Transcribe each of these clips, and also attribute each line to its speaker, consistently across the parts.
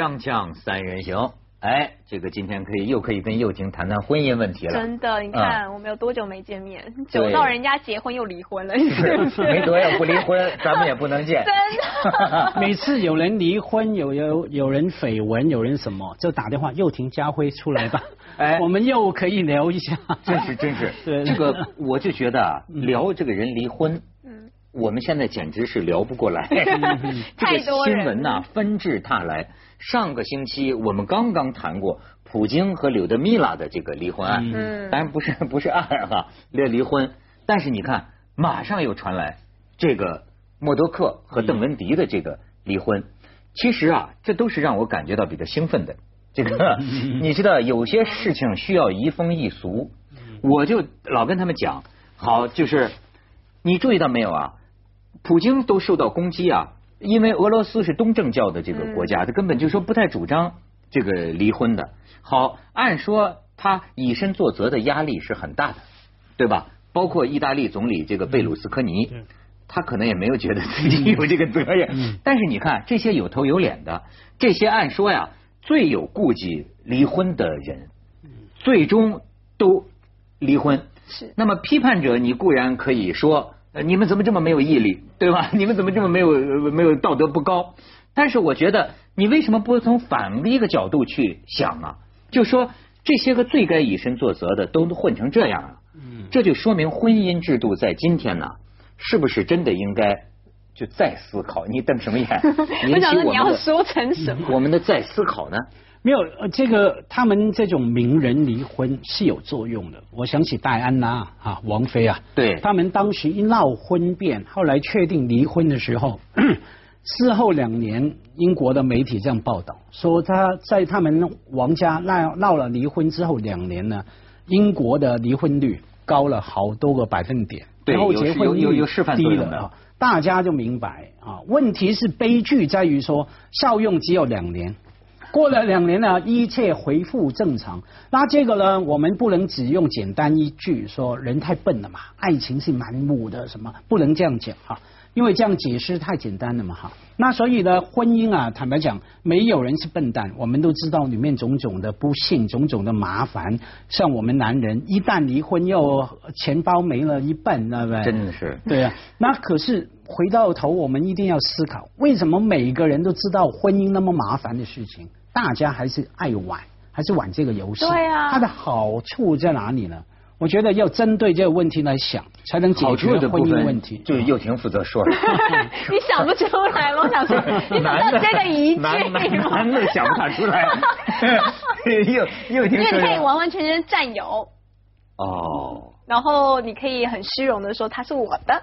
Speaker 1: 锵锵三人行，哎，这个今天可以又可以跟幼婷谈谈婚姻问题了。
Speaker 2: 真的，你看我们有多久没见面？久到人家结婚又离婚了，
Speaker 1: 没多要不离婚，咱们也不能见。
Speaker 2: 真的，
Speaker 3: 每次有人离婚，有有有人绯闻，有人什么，就打电话，幼婷家辉出来吧，哎，我们又可以聊一下。
Speaker 1: 真是真是，这个我就觉得啊，聊这个人离婚。我们现在简直是聊不过来，这个新闻呐纷至沓来。上个星期我们刚刚谈过普京和柳德米拉的这个离婚案，当然不是 不是案哈，离离婚。但是你看，马上又传来这个默多克和邓文迪的这个离婚。其实啊，这都是让我感觉到比较兴奋的。这个 你知道，有些事情需要移风易俗，我就老跟他们讲，好，就是你注意到没有啊？普京都受到攻击啊，因为俄罗斯是东正教的这个国家，他根本就说不太主张这个离婚的。好，按说他以身作则的压力是很大的，对吧？包括意大利总理这个贝鲁斯科尼，他可能也没有觉得自己有这个责任。但是你看这些有头有脸的，这些按说呀最有顾忌离婚的人，最终都离婚。
Speaker 2: 是。
Speaker 1: 那么批判者，你固然可以说。呃，你们怎么这么没有毅力，对吧？你们怎么这么没有没有道德不高？但是我觉得，你为什么不从反的一个角度去想啊？就说这些个最该以身作则的都混成这样了，嗯，这就说明婚姻制度在今天呢，是不是真的应该就再思考？你瞪什么眼？
Speaker 2: 我想说你要说成什么？
Speaker 1: 我们的再思考呢？
Speaker 3: 没有，呃，这个他们这种名人离婚是有作用的。我想起戴安娜啊，王菲啊，
Speaker 1: 对，
Speaker 3: 他们当时一闹婚变，后来确定离婚的时候，事后两年，英国的媒体这样报道说，他在他们王家闹闹了离婚之后两年呢，英国的离婚率高了好多个百分点，
Speaker 1: 然后结婚率低了，
Speaker 3: 大家就明白啊，问题是悲剧在于说效用只有两年。过了两年呢，一切恢复正常。那这个呢，我们不能只用简单一句说人太笨了嘛，爱情是盲目的，什么不能这样讲哈，因为这样解释太简单了嘛哈。那所以呢，婚姻啊，坦白讲，没有人是笨蛋，我们都知道里面种种的不幸，种种的麻烦。像我们男人一旦离婚，又钱包没了一半，对不对？
Speaker 1: 真的是。
Speaker 3: 对啊，那可是回到头，我们一定要思考，为什么每个人都知道婚姻那么麻烦的事情？大家还是爱玩，还是玩这个游戏？
Speaker 2: 对啊。
Speaker 3: 它的好处在哪里呢？我觉得要针对这个问题来想，才能解决婚姻问题。
Speaker 1: 就是幼婷负责说。
Speaker 2: 你想不出来吗？我想说，你知道这个一句
Speaker 1: 男的想不出来。幼幼婷
Speaker 2: 因为你可以完完全全占有。
Speaker 1: 哦。
Speaker 2: 然后你可以很虚荣的说他是我的。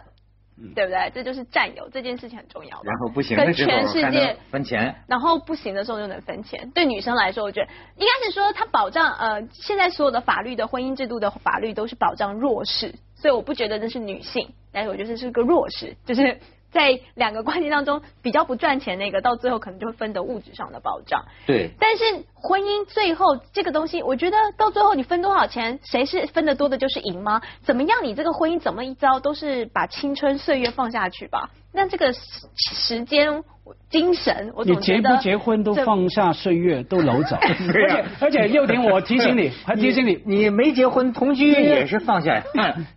Speaker 2: 对不对？这就是占有这件事情很重要。
Speaker 1: 然后不行的时候
Speaker 2: 全世界
Speaker 1: 分钱。
Speaker 2: 然后不行的时候就能分钱。对女生来说，我觉得应该是说，它保障呃，现在所有的法律的婚姻制度的法律都是保障弱势，所以我不觉得那是女性，但是我觉得这是个弱势，就是。在两个关系当中，比较不赚钱那个，到最后可能就会分得物质上的保障。
Speaker 1: 对。
Speaker 2: 但是婚姻最后这个东西，我觉得到最后你分多少钱，谁是分得多的就是赢吗？怎么样？你这个婚姻怎么一招都是把青春岁月放下去吧。那这个时间。精神，我
Speaker 3: 你结不结婚都放下岁月都 搂走，而且而且又点，我提醒你，还提醒你，
Speaker 1: 你没结婚同居也是放下，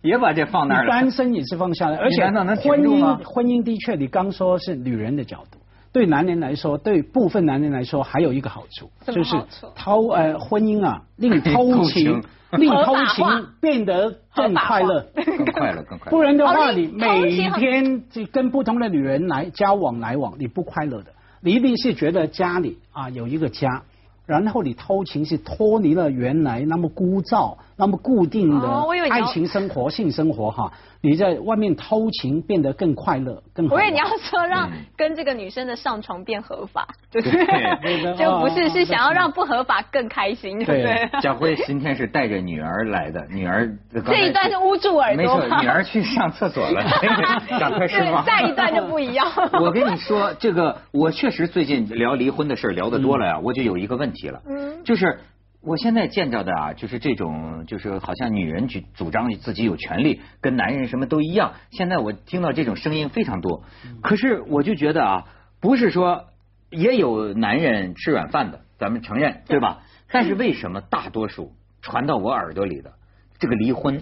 Speaker 1: 也把这放那儿了。
Speaker 3: 单身也是放下来，而且婚姻婚姻的确，你刚说是女人的角度，对男人来说，对部分男人来说还有一个好处，就是偷呃婚姻啊令 偷情。令偷情变得更快乐，
Speaker 1: 更快乐，更快乐。
Speaker 3: 不然的话，你每天就跟不同的女人来交往来往，你不快乐的。你一定是觉得家里啊有一个家，然后你偷情是脱离了原来那么枯燥、那么固定的爱情生活、性生活哈。你在外面偷情变得更快乐，更好。
Speaker 2: 我以为你要说让跟这个女生的上床变合法，对不对？就不是是想要让不合法更开心，对不对？
Speaker 1: 小辉今天是带着女儿来的，女儿
Speaker 2: 这一段是捂住耳朵，
Speaker 1: 没错，女儿去上厕所了，赶快失望。
Speaker 2: 下一段就不一样。
Speaker 1: 我跟你说，这个我确实最近聊离婚的事聊得多了呀，我就有一个问题了，嗯，就是。我现在见着的啊，就是这种，就是好像女人主主张自己有权利，跟男人什么都一样。现在我听到这种声音非常多，可是我就觉得啊，不是说也有男人吃软饭的，咱们承认对吧？但是为什么大多数传到我耳朵里的这个离婚，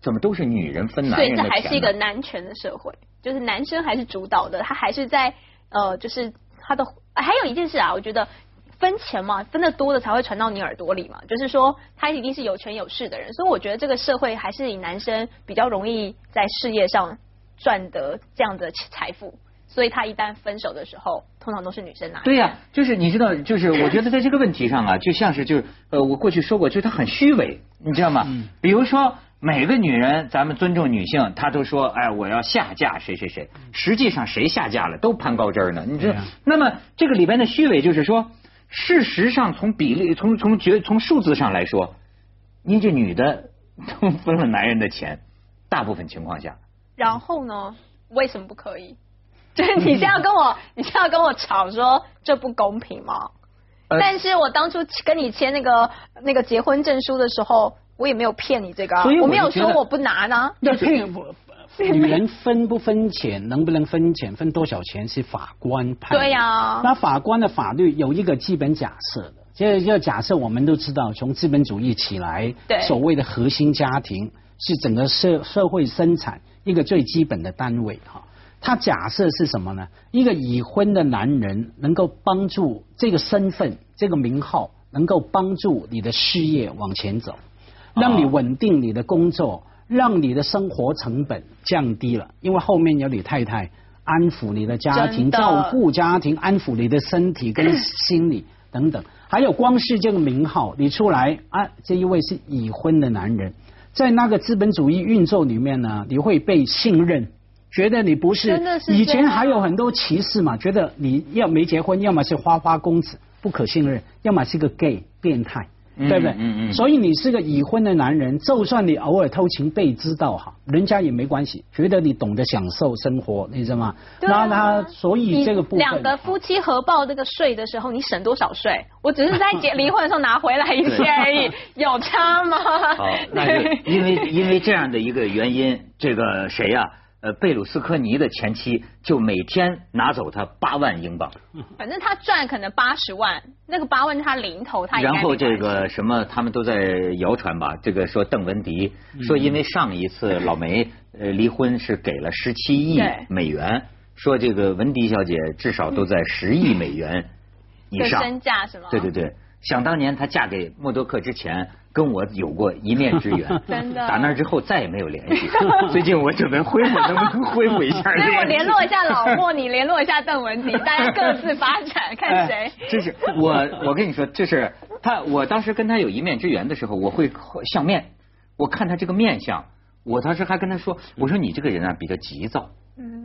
Speaker 1: 怎么都是女人分男人的
Speaker 2: 钱？所以这还是一个男权的社会，就是男生还是主导的，他还是在呃，就是他的还有一件事啊，我觉得分钱嘛，分的多的才会传到你耳朵里嘛，就是说他一定是有权有势的人，所以我觉得这个社会还是以男生比较容易在事业上赚得这样的财富。所以他一旦分手的时候，通常都是女生拿。
Speaker 1: 对呀，就是你知道，就是 我觉得在这个问题上啊，就像是就是呃，我过去说过，就是他很虚伪，你知道吗？嗯。比如说，每个女人，咱们尊重女性，她都说，哎，我要下嫁谁谁谁。实际上谁下嫁了都攀高枝呢？你知道？那么这个里边的虚伪就是说，事实上从比例从从绝从数字上来说，您这女的 都分了男人的钱，大部分情况下。
Speaker 2: 然后呢？为什么不可以？就是你是要跟我，你是要跟我吵说这不公平吗？但是我当初跟你签那个那个结婚证书的时候，我也没有骗你这个，我没有说我不拿呢。
Speaker 3: 那骗不？女人分不分钱，能不能分钱，分多少钱是法官判。
Speaker 2: 对呀。
Speaker 3: 那法官的法律有一个基本假设的，就就假设我们都知道，从资本主义起来，所谓的核心家庭是整个社社会生产一个最基本的单位哈。他假设是什么呢？一个已婚的男人能够帮助这个身份、这个名号，能够帮助你的事业往前走，让你稳定你的工作，让你的生活成本降低了。因为后面有你太太安抚你的家庭、照顾家庭、安抚你的身体跟心理等等。还有光是这个名号，你出来啊，这一位是已婚的男人，在那个资本主义运作里面呢，你会被信任。觉得你不是，以前还有很多歧视嘛？觉得你要没结婚，要么是花花公子，不可信任；要么是个 gay 变态，对不对？嗯嗯。所以你是个已婚的男人，就算你偶尔偷情被知道哈，人家也没关系，觉得你懂得享受生活，你知道吗？那他所以这个部分，
Speaker 2: 两个夫妻合报这个税的时候，你省多少税？我只是在结离婚的时候拿回来一些而已，有差吗？
Speaker 1: 好，那是 因为因为这样的一个原因，这个谁呀？呃，贝鲁斯科尼的前妻就每天拿走他八万英镑。
Speaker 2: 反正他赚可能八十万，那个八万他零头，他
Speaker 1: 然后这个什么，他们都在谣传吧？这个说邓文迪说，因为上一次老梅呃离婚是给了十七亿美元，说这个文迪小姐至少都在十亿美元以上
Speaker 2: 身价是吗？
Speaker 1: 对对对，想当年她嫁给默多克之前。跟我有过一面之缘，
Speaker 2: 真的。
Speaker 1: 打那之后再也没有联系。最近我准备恢复，能不能恢复一下？
Speaker 2: 所以我联络一下老莫，你联络一下邓文迪，大家各自发展，看谁。
Speaker 1: 这是我，我跟你说，这是他。我当时跟他有一面之缘的时候，我会相面，我看他这个面相，我当时还跟他说，我说你这个人啊比较急躁，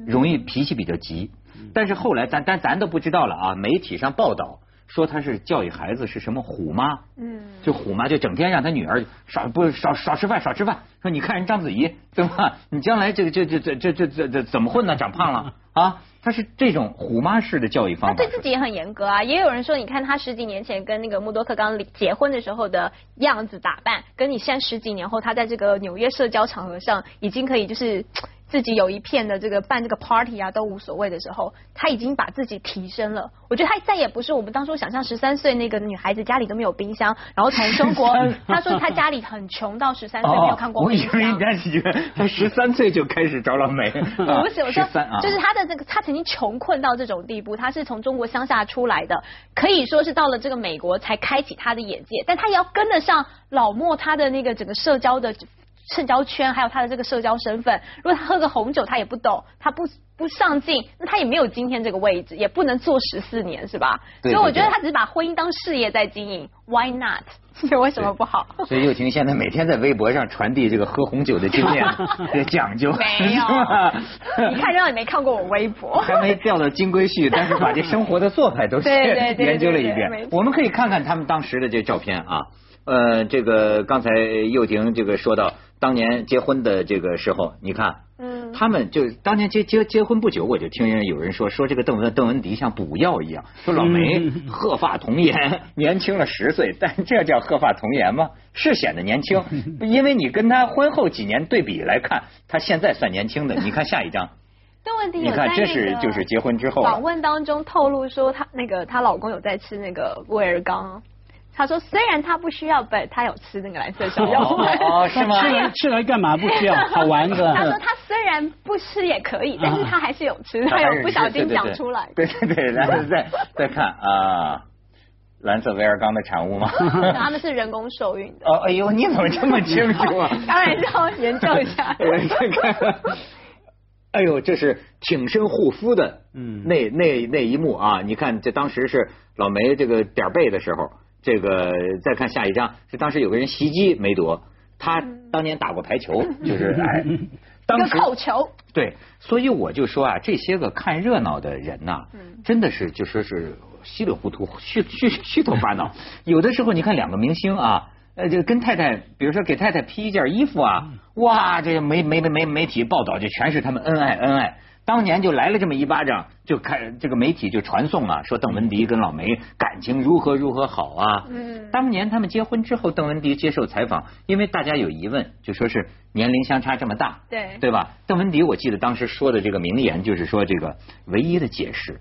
Speaker 1: 容易脾气比较急。但是后来咱咱咱都不知道了啊，媒体上报道。说他是教育孩子是什么虎妈，嗯，就虎妈就整天让他女儿少不少少吃饭少吃饭。说你看人章子怡对吧？你将来这个这这这这这这这怎么混呢？长胖了啊？他是这种虎妈式的教育方法。
Speaker 2: 她对自己也很严格啊。也有人说，你看她十几年前跟那个默多克刚结婚的时候的样子打扮，跟你现在十几年后她在这个纽约社交场合上已经可以就是。自己有一片的这个办这个 party 啊都无所谓的时候，他已经把自己提升了。我觉得他再也不是我们当初想象十三岁那个女孩子家里都没有冰箱，然后从中国他说他家里很穷到十三岁没有看过冰箱。
Speaker 1: 我以为应该是他十三岁就开始找老美。
Speaker 2: 不是，我说就是他的这个他曾经穷困到这种地步，他是从中国乡下出来的，可以说是到了这个美国才开启他的眼界，但他也要跟得上老莫他的那个整个社交的。社交圈还有他的这个社交身份，如果他喝个红酒他也不懂，他不不上进，那他也没有今天这个位置，也不能做十四年，是吧？所以我觉得他只是把婚姻当事业在经营，Why not？这为什么不好？
Speaker 1: 所以又婷现在每天在微博上传递这个喝红酒的经验，的讲究，
Speaker 2: 没有？你看，让你没看过我微博，
Speaker 1: 还没掉到金龟婿，但是把这生活的做派都 研究了一遍。我们可以看看他们当时的这照片啊，呃，这个刚才又婷这个说到。当年结婚的这个时候，你看，嗯，他们就当年结结结婚不久，我就听人有人说说这个邓文邓文迪像补药一样，说老梅鹤发童颜，年轻了十岁，但这叫鹤发童颜吗？是显得年轻，因为你跟他婚后几年对比来看，他现在算年轻的。你看下一张，
Speaker 2: 邓文迪
Speaker 1: 你看，这是就是结婚之后
Speaker 2: 访问当中透露说，她那个她老公有在吃那个威尔刚。她说虽然他不需要，但他有吃那个蓝色小药丸。
Speaker 1: 哦，是吗？
Speaker 3: 吃来吃来干嘛不需要？好玩的。
Speaker 2: 他说他虽然不吃也可以，但是他还是有吃，他有不小心讲出来。
Speaker 1: 对对对，然后再再看啊。蓝色威尔刚的产物吗？
Speaker 2: 他们是人工受孕的。
Speaker 1: 哦，哎呦，你怎么这么清楚啊？
Speaker 2: 当然要研究一下。
Speaker 1: 哎呦，这是挺身护肤的，嗯，那那那一幕啊，你看，这当时是老梅这个点背的时候，这个再看下一张，是当时有个人袭击梅朵，他当年打过排球，就是哎，
Speaker 2: 当时扣球。
Speaker 1: 对，所以我就说啊，这些个看热闹的人呐，真的是就说是。稀里糊涂，虚虚虚头巴脑。有的时候，你看两个明星啊，呃，就跟太太，比如说给太太披一件衣服啊，哇，这媒媒媒媒媒体报道就全是他们恩爱恩爱。当年就来了这么一巴掌，就开这个媒体就传颂啊，说邓文迪跟老梅感情如何如何好啊。嗯。当年他们结婚之后，邓文迪接受采访，因为大家有疑问，就说是年龄相差这么大，
Speaker 2: 对
Speaker 1: 对吧？邓文迪我记得当时说的这个名言就是说，这个唯一的解释。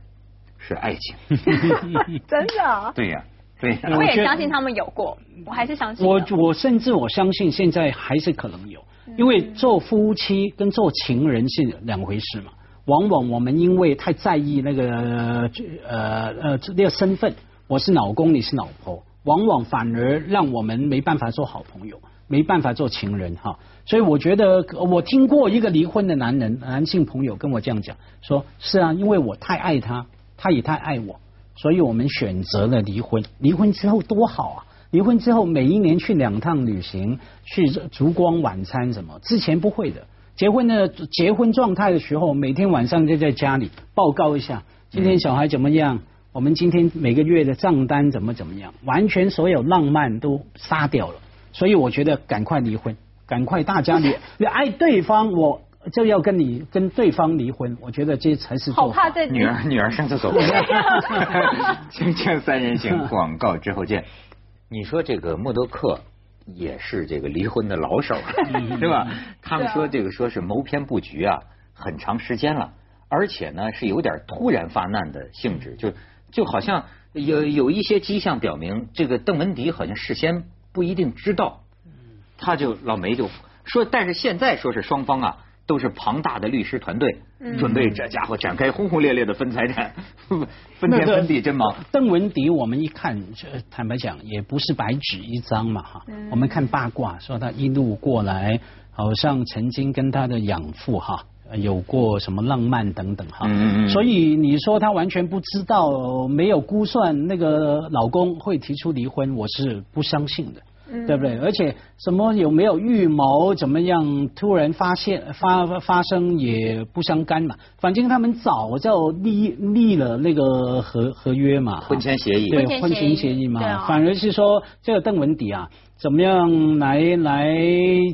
Speaker 1: 是爱情，
Speaker 2: 真的？
Speaker 1: 对呀，对。
Speaker 2: 我也相信他们有过，我还是相信。
Speaker 3: 我我甚至我相信现在还是可能有，因为做夫妻跟做情人是两回事嘛。往往我们因为太在意那个呃呃那个身份，我是老公，你是老婆，往往反而让我们没办法做好朋友，没办法做情人哈。所以我觉得，我听过一个离婚的男人男性朋友跟我这样讲，说是啊，因为我太爱他。他也太爱我，所以我们选择了离婚。离婚之后多好啊！离婚之后每一年去两趟旅行，去烛光晚餐什么，之前不会的。结婚的结婚状态的时候，每天晚上就在家里报告一下今天小孩怎么样，我们今天每个月的账单怎么怎么样，完全所有浪漫都杀掉了。所以我觉得赶快离婚，赶快大家离，你 爱对方我。就要跟你跟对方离婚，我觉得这才是
Speaker 2: 好怕
Speaker 1: 这女儿女儿上厕所。锵锵三人行，广告之后见。你说这个默多克也是这个离婚的老手，对吧？他们说这个说是谋篇布局啊，很长时间了，而且呢是有点突然发难的性质，就就好像有有一些迹象表明，这个邓文迪好像事先不一定知道，他就老梅就说，但是现在说是双方啊。都是庞大的律师团队，准备这家伙展开轰轰烈烈的分财产、分天分地，真忙。
Speaker 3: 邓文迪，我们一看，坦白讲，也不是白纸一张嘛哈。我们看八卦，说他一路过来，好像曾经跟他的养父哈有过什么浪漫等等哈。所以你说他完全不知道，没有估算那个老公会提出离婚，我是不相信的。对不对？而且什么有没有预谋？怎么样？突然发现发发生也不相干嘛。反正他们早就立立了那个合合约嘛，
Speaker 1: 婚前协议
Speaker 3: 对婚前协议嘛。反而是说这个邓文迪啊，怎么样来来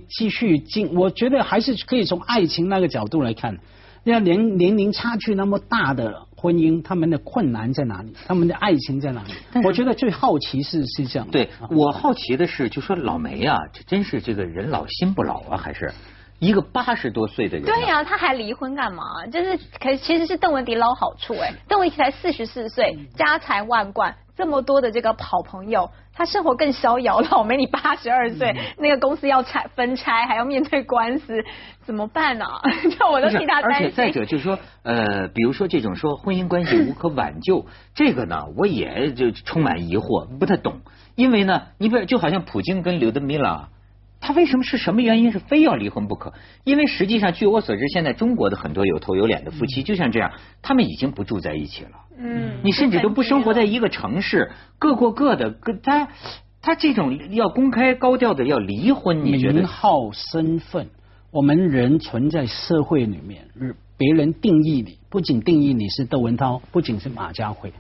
Speaker 3: 继续进？我觉得还是可以从爱情那个角度来看。那年年龄差距那么大的。婚姻他们的困难在哪里？他们的爱情在哪里？我觉得最好奇是是这样。
Speaker 1: 对我好奇的是，就说老梅啊，这真是这个人老心不老啊，还是一个八十多岁的人？
Speaker 2: 对呀，他还离婚干嘛？就是可其实是邓文迪捞好处哎，邓文迪才四十四岁，家财万贯。这么多的这个好朋友，他生活更逍遥。了。我没，你八十二岁，那个公司要拆分拆，还要面对官司，怎么办呢？就我都替他担心。
Speaker 1: 而且再者就是说，呃，比如说这种说婚姻关系无可挽救，这个呢，我也就充满疑惑，不太懂。因为呢，你不就好像普京跟刘德米拉。他为什么是什么原因是非要离婚不可？因为实际上，据我所知，现在中国的很多有头有脸的夫妻就像这样，他们已经不住在一起了。嗯，你甚至都不生活在一个城市，各过各的。他他这种要公开高调的要离婚，你觉得？
Speaker 3: 名号身份，我们人存在社会里面，别人定义你，不仅定义你是窦文涛，不仅是马家辉。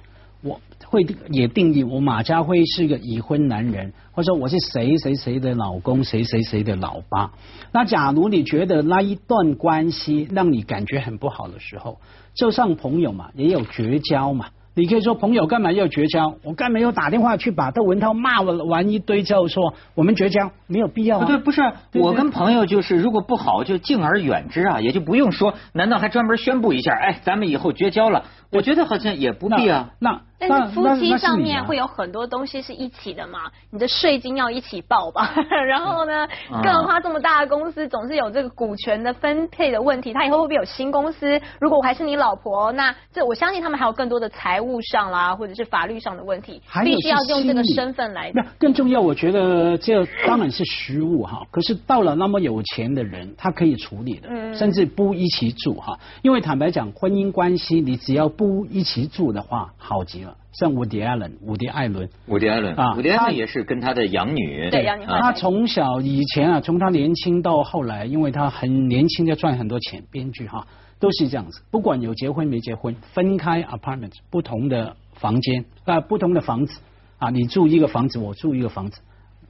Speaker 3: 我会也定义我马家辉是个已婚男人，或者说我是谁谁谁的老公，谁谁谁的老爸。那假如你觉得那一段关系让你感觉很不好的时候，就像朋友嘛，也有绝交嘛。你可以说朋友干嘛要绝交？我干嘛要打电话去把窦文涛骂完一堆之后说我们绝交？没有必要啊。
Speaker 1: 对，不是我跟朋友就是如果不好就敬而远之啊，也就不用说。难道还专门宣布一下？哎，咱们以后绝交了？我觉得好像也不必啊。
Speaker 3: 那
Speaker 2: 但是夫妻上面会有很多东西是一起的嘛？你的税金要一起报吧？然后呢，更何况这么大的公司总是有这个股权的分配的问题。他以后会不会有新公司？如果我还是你老婆，那这我相信他们还有更多的财务上啦，或者是法律上的问题，必须要用这个身份来。
Speaker 3: 那更重要，我觉得这当然是虚物哈。可是到了那么有钱的人，他可以处理的，甚至不一起住哈。因为坦白讲，婚姻关系你只要不一起住的话，好极了。像伍迪·艾伦，伍迪·艾伦，
Speaker 1: 伍迪·艾伦啊，伍迪·艾伦也是跟他的养女，
Speaker 2: 对养女，
Speaker 3: 他从小以前啊，从他年轻到后来，因为他很年轻就赚很多钱，编剧哈都是这样子，不管有结婚没结婚，分开 apartment 不同的房间啊，不同的房子。啊，你住一个房子，我住一个房子，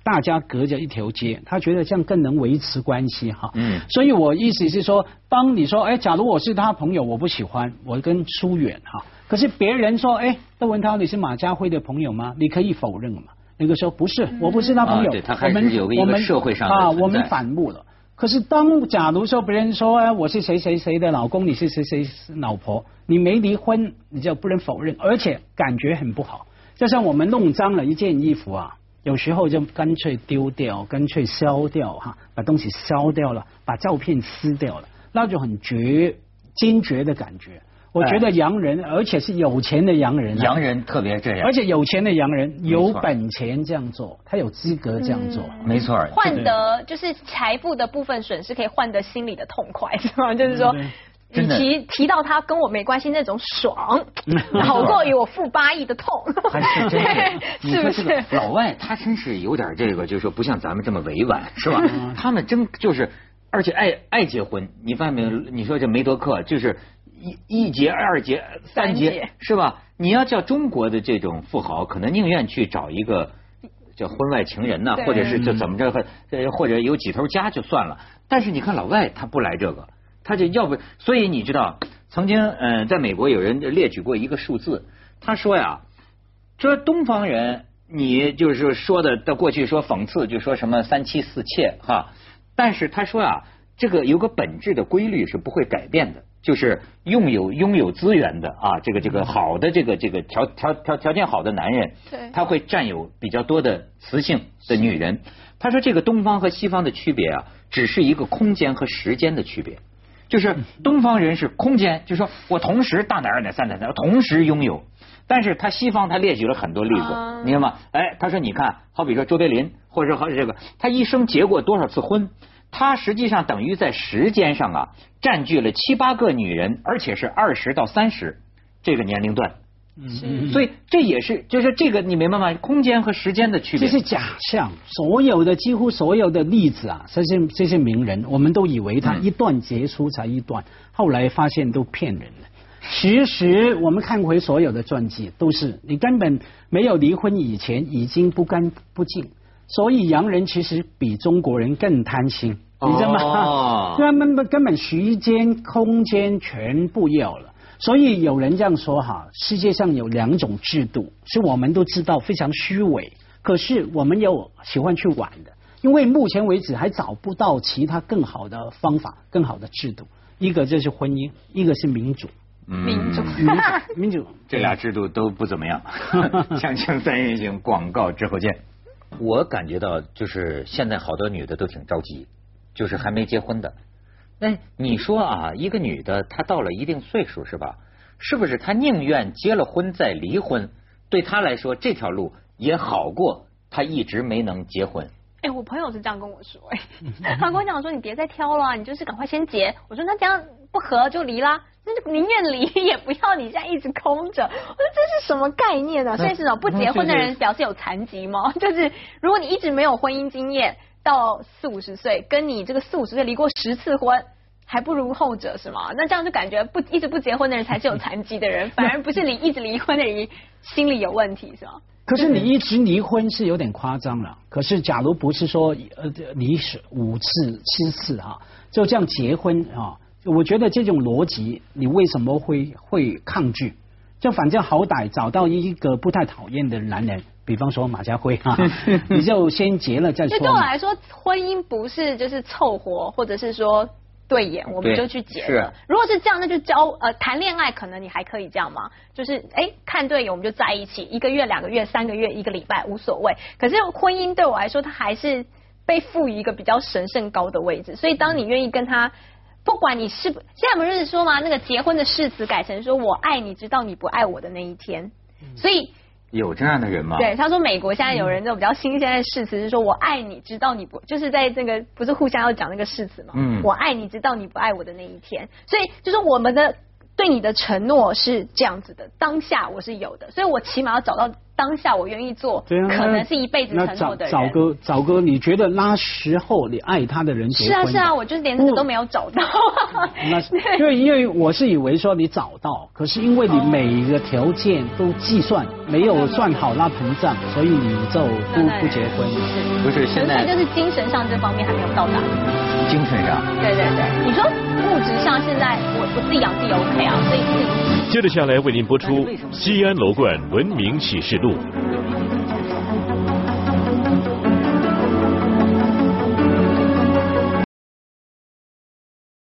Speaker 3: 大家隔着一条街，他觉得这样更能维持关系哈。嗯，所以我意思是说，当你说，哎，假如我是他朋友，我不喜欢，我跟疏远哈。可是别人说，哎，窦文涛，你是马家辉的朋友吗？你可以否认嘛？那个时候不是，我不是他朋友。
Speaker 1: 他还是有一个社会上
Speaker 3: 啊，我们反目了。可是当假如说别人说，哎，我是谁谁谁的老公，你是谁谁老婆，你没离婚，你就不能否认，而且感觉很不好。就像我们弄脏了一件衣服啊，有时候就干脆丢掉，干脆烧掉哈，把东西烧掉了，把照片撕掉了，那就很绝坚决的感觉。我觉得洋人，而且是有钱的洋人，
Speaker 1: 洋人特别这样，
Speaker 3: 而且有钱的洋人有本钱这样做，他有资格这样做，
Speaker 1: 没错。
Speaker 2: 换得就是财富的部分损失，可以换得心里的痛快，是吗？就是说，与其提到他跟我没关系那种爽，好过于我付八亿的痛。
Speaker 1: 还是真的，是不是？老外他真是有点这个，就是说不像咱们这么委婉，是吧？他们真就是，而且爱爱结婚。你发现没有？你说这梅德克就是。一一结、二结、三结，是吧？你要叫中国的这种富豪，可能宁愿去找一个叫婚外情人呢，或者是就怎么着，或者有几头家就算了。但是你看老外，他不来这个，他就要不，所以你知道，曾经嗯，在美国有人列举过一个数字，他说呀，说东方人，你就是说的，在过去说讽刺，就说什么三妻四妾哈，但是他说啊，这个有个本质的规律是不会改变的。就是拥有拥有资源的啊，这个这个好的这个这个条条条条件好的男人，他会占有比较多的雌性的女人。他说这个东方和西方的区别啊，只是一个空间和时间的区别。就是东方人是空间，就是说我同时大奶二奶三奶三同时拥有，但是他西方他列举了很多例子，明白吗？哎，他说你看，好比说周别林，或者说好这个，他一生结过多少次婚？他实际上等于在时间上啊，占据了七八个女人，而且是二十到三十这个年龄段。嗯，所以这也是就是这个你明白吗？空间和时间的区别。
Speaker 3: 这是假象，所有的几乎所有的例子啊，这些这些名人，我们都以为他一段结束才一段，后来发现都骗人的。其实我们看回所有的传记，都是你根本没有离婚以前已经不干不净。所以洋人其实比中国人更贪心，你知道吗？他们根本时间、空间全部要了。所以有人这样说哈，世界上有两种制度，是我们都知道非常虚伪，可是我们又喜欢去玩的。因为目前为止还找不到其他更好的方法、更好的制度。一个就是婚姻，一个是民主。
Speaker 2: 民主，
Speaker 3: 民主，
Speaker 1: 这俩制度都不怎么样。锵锵三人行，广告之后见。我感觉到就是现在好多女的都挺着急，就是还没结婚的。那你说啊，一个女的她到了一定岁数是吧？是不是她宁愿结了婚再离婚？对她来说这条路也好过她一直没能结婚。
Speaker 2: 哎，我朋友是这样跟我说，哎，他跟我讲说你别再挑了，你就是赶快先结。我说那这样不合就离啦。那就宁愿离 也不要你现在一直空着，我说这是什么概念呢？所以是种不结婚的人表示有残疾吗？就是如果你一直没有婚姻经验，到四五十岁，跟你这个四五十岁离过十次婚，还不如后者是吗？那这样就感觉不一直不结婚的人才是有残疾的人，反而不是你一直离婚的人心理有问题是吗？
Speaker 3: 可是你一直离婚是有点夸张了。可是假如不是说呃离是五次七次哈，就这样结婚啊？我觉得这种逻辑，你为什么会会抗拒？就反正好歹找到一个不太讨厌的男人，比方说马家辉哈，你就先结了再说。
Speaker 2: 对我来说，婚姻不是就是凑合，或者是说对眼我们就去结了。如果是这样，那就交呃谈恋爱，可能你还可以这样吗？就是哎看对眼我们就在一起，一个月、两个月、三个月、一个礼拜无所谓。可是婚姻对我来说，它还是被赋予一个比较神圣高的位置。所以当你愿意跟他。不管你是不，现在不是说吗？那个结婚的誓词改成说我爱你，直到你不爱我的那一天。所以
Speaker 1: 有这样的人吗？
Speaker 2: 对，他说美国现在有人这种比较新鲜的誓词是说我爱你，直到你不，就是在这个不是互相要讲那个誓词吗？嗯，我爱你，直到你不爱我的那一天。所以就是我们的对你的承诺是这样子的，当下我是有的，所以我起码要找到。当下我愿意做，可能是一辈子承诺的人。
Speaker 3: 找个找个，你觉得那时候你爱他的人
Speaker 2: 是啊是啊，我就是连这个都没有找到。
Speaker 3: 那因为 因为我是以为说你找到，可是因为你每一个条件都计算没有算好那膨胀，所以你就不不结婚。
Speaker 1: 不是现在
Speaker 2: 就是精神上这方面还没有到达。
Speaker 1: 精神上？
Speaker 2: 对对对，你说物质上现在我我自己养自己 OK 啊，所以自己。
Speaker 4: 接着下来为您播出《西安楼冠文明启示录》。路。